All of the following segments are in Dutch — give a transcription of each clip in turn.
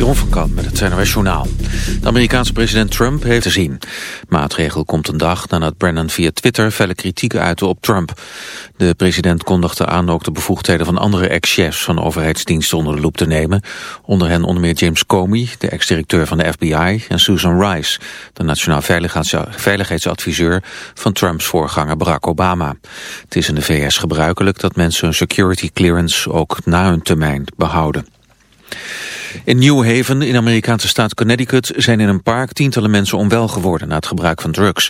Jeroen van Kamp met het NRS Journaal. De Amerikaanse president Trump heeft te zien. Maatregel komt een dag nadat Brennan via Twitter felle kritiek uitte op Trump. De president kondigde aan ook de bevoegdheden van andere ex-chefs van overheidsdiensten onder de loep te nemen. Onder hen onder meer James Comey, de ex-directeur van de FBI, en Susan Rice, de nationaal veiligheidsadviseur van Trumps voorganger Barack Obama. Het is in de VS gebruikelijk dat mensen hun security clearance ook na hun termijn behouden. In New Haven in de Amerikaanse staat Connecticut zijn in een park tientallen mensen onwel geworden na het gebruik van drugs.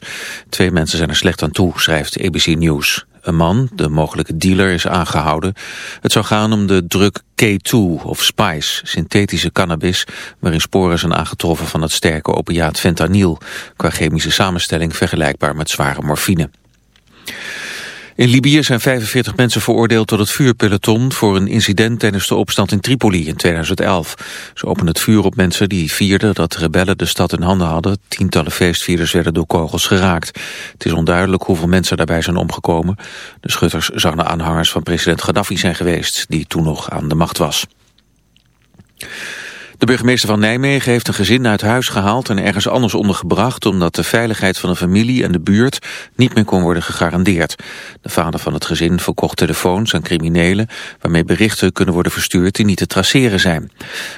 Twee mensen zijn er slecht aan toe, schrijft ABC News. Een man, de mogelijke dealer, is aangehouden. Het zou gaan om de drug K2 of Spice, synthetische cannabis... waarin sporen zijn aangetroffen van het sterke opiaat fentanyl... qua chemische samenstelling vergelijkbaar met zware morfine. In Libië zijn 45 mensen veroordeeld tot het vuurpeloton voor een incident tijdens de opstand in Tripoli in 2011. Ze openden het vuur op mensen die vierden dat rebellen de stad in handen hadden. Tientallen feestvierders werden door kogels geraakt. Het is onduidelijk hoeveel mensen daarbij zijn omgekomen. De schutters zouden aanhangers van president Gaddafi zijn geweest, die toen nog aan de macht was. De burgemeester van Nijmegen heeft een gezin uit huis gehaald en ergens anders ondergebracht omdat de veiligheid van de familie en de buurt niet meer kon worden gegarandeerd. De vader van het gezin verkocht telefoons aan criminelen waarmee berichten kunnen worden verstuurd die niet te traceren zijn.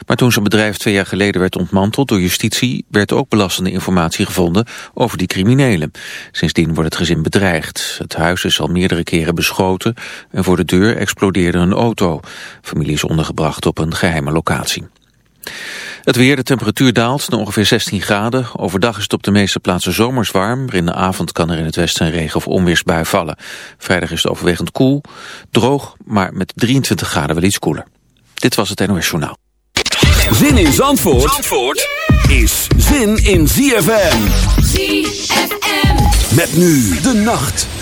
Maar toen zijn bedrijf twee jaar geleden werd ontmanteld door justitie werd ook belastende informatie gevonden over die criminelen. Sindsdien wordt het gezin bedreigd. Het huis is al meerdere keren beschoten en voor de deur explodeerde een auto. familie is ondergebracht op een geheime locatie. Het weer, de temperatuur daalt naar ongeveer 16 graden. Overdag is het op de meeste plaatsen zomers warm. Maar in de avond kan er in het westen een regen- of onweersbui vallen. Vrijdag is het overwegend koel. Droog, maar met 23 graden wel iets koeler. Dit was het NOS Journaal. Zin in Zandvoort, Zandvoort is zin in ZFM. ZFM. Met nu de nacht.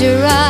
your eyes.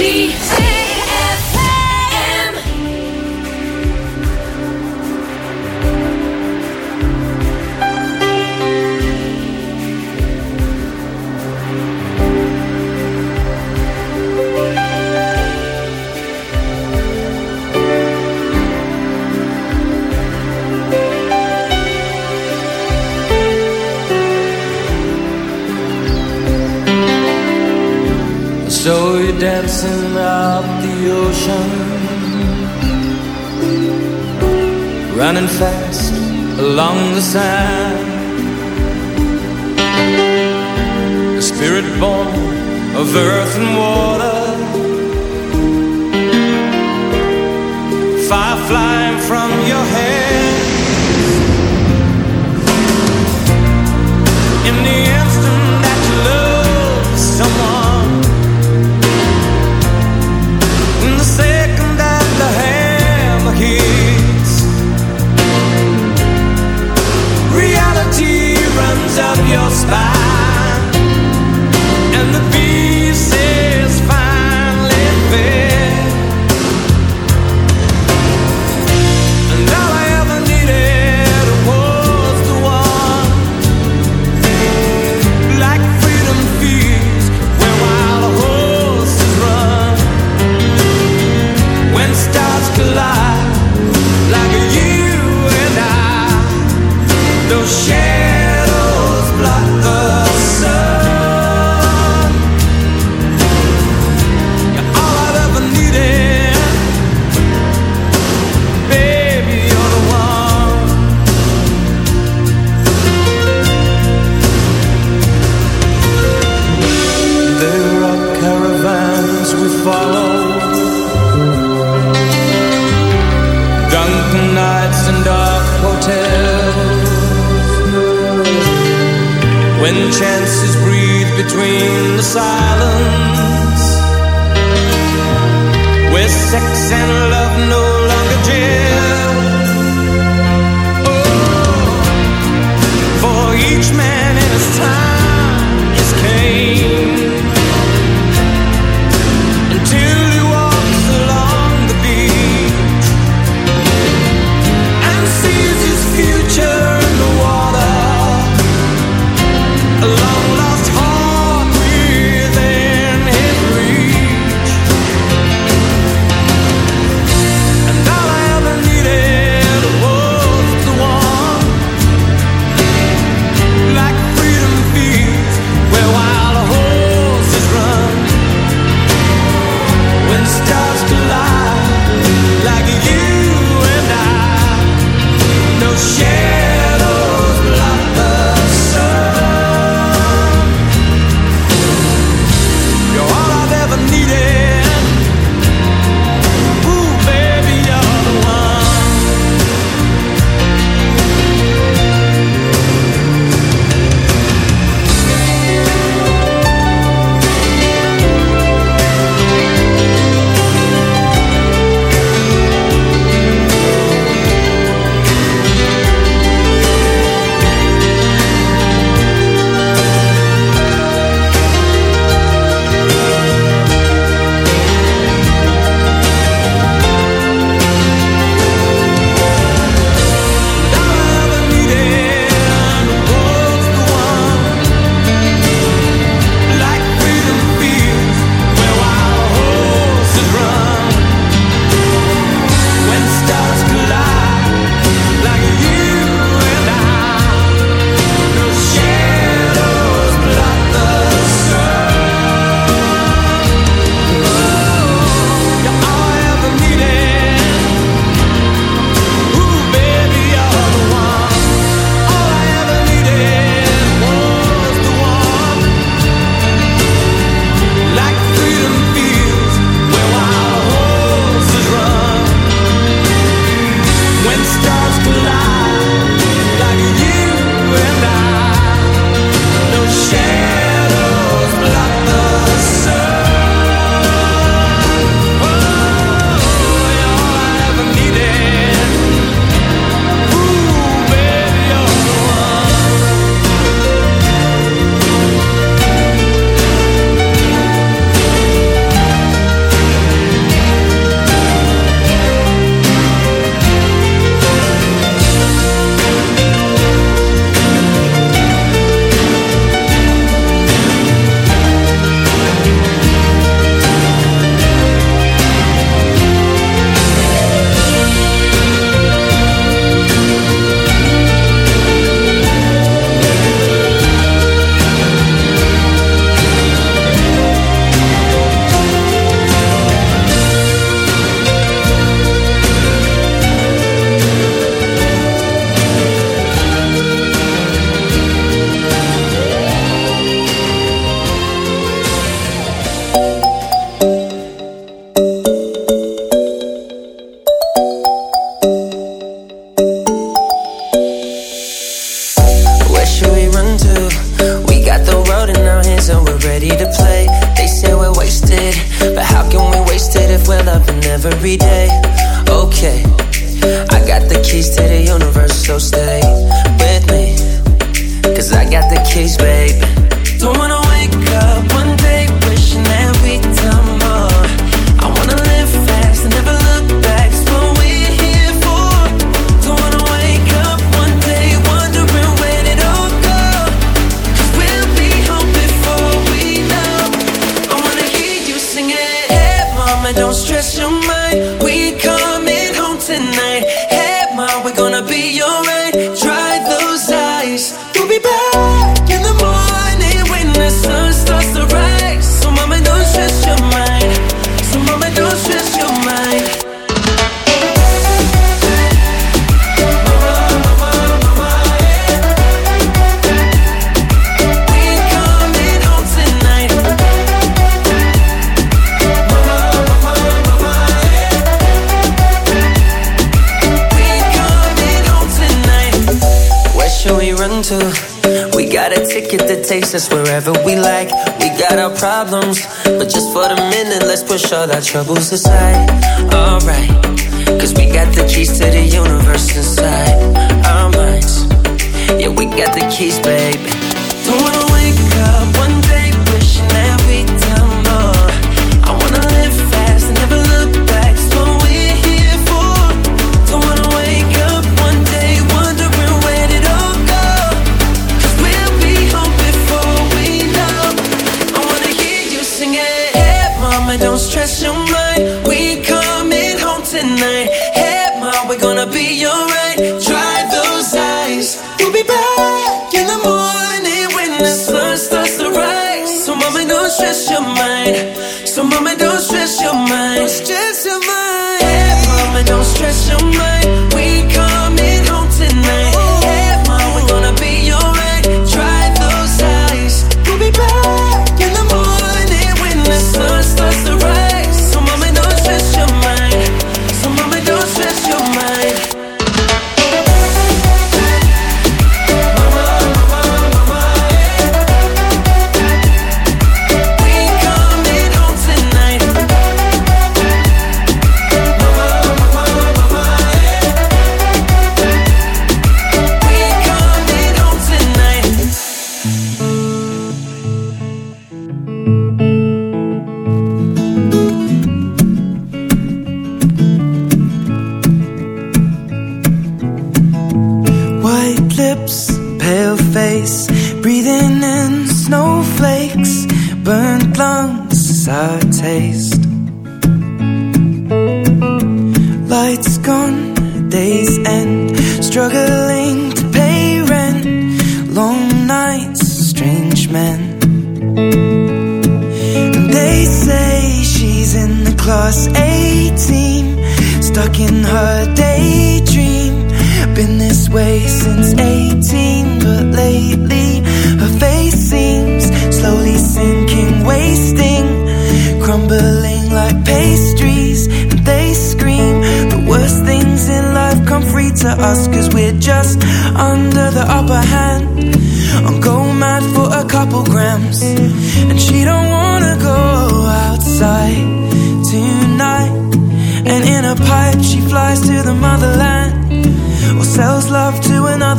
See. the sand. A spirit born of earth and water. Fire flying from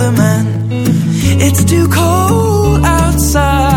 another man. It's too cold outside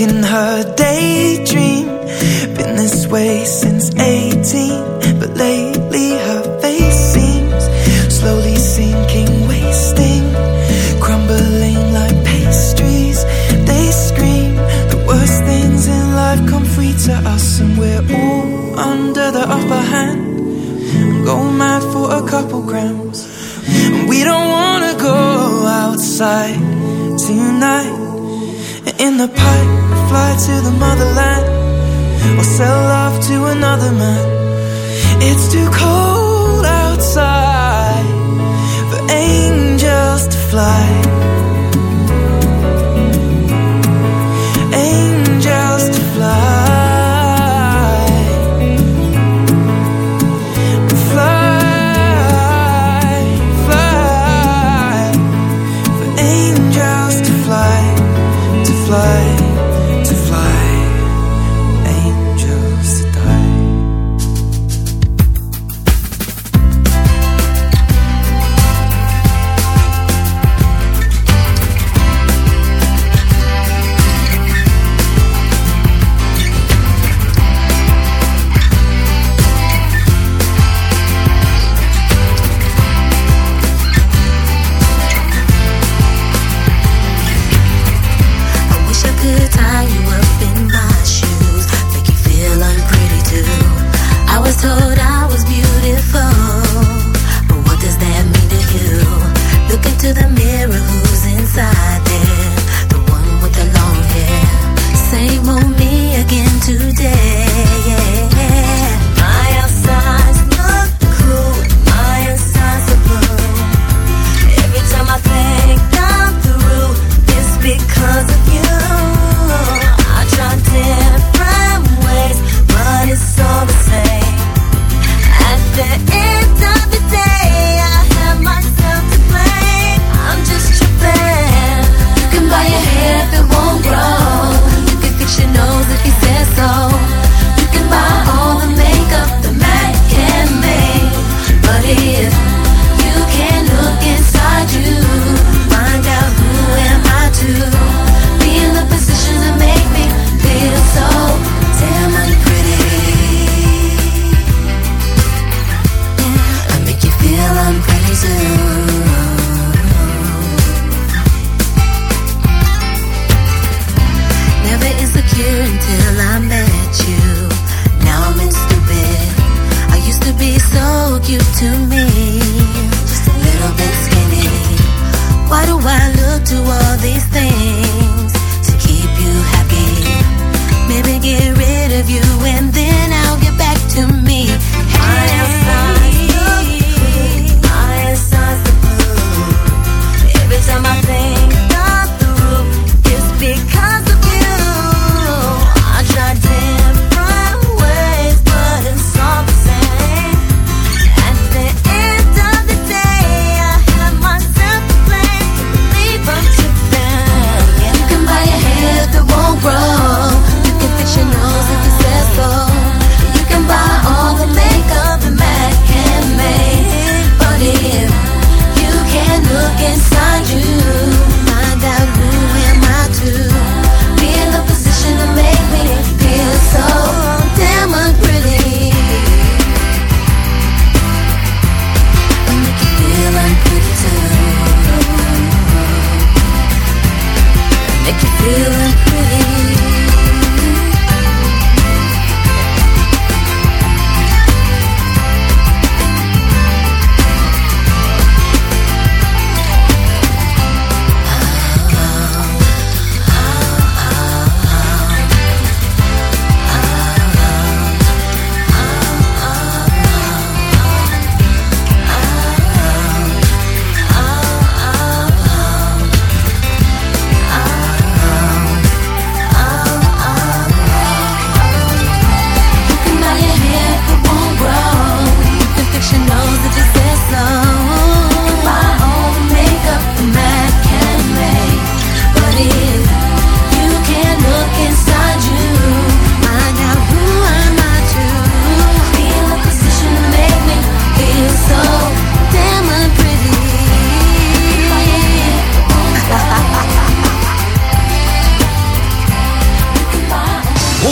in her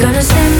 Gonna send